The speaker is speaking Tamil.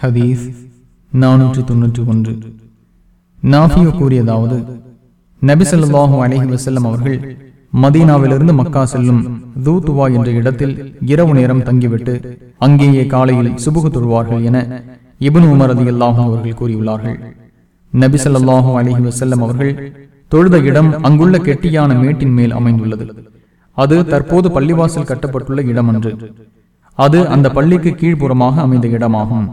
ஹதீஸ் நானூற்றி தொன்னூற்றி ஒன்று. நாஃபியோ கூறியதாவது நபிசல்லாஹூ அலஹி வசல்லம் அவர்கள் மதீனாவிலிருந்து மக்கா செல்லும் தூத்துவா என்ற இடத்தில் இரவு நேரம் தங்கிவிட்டு அங்கேயே காலையில் சுபுகு தொழுவார்கள் என இபன் உமர் அதி அல்லாஹும் அவர்கள் கூறியுள்ளார்கள். நபிசல்லாஹூ அலஹி வசல்லம் அவர்கள் தொழுத இடம் அங்குள்ள கெட்டியான மேட்டின் மேல் அமைந்துள்ளது. அது தற்போது பள்ளிவாசல் கட்டப்பட்டுள்ள இடம் அன்று அது அந்த பள்ளிக்கு கீழ்ப்புறமாக அமைந்த இடமாகும்.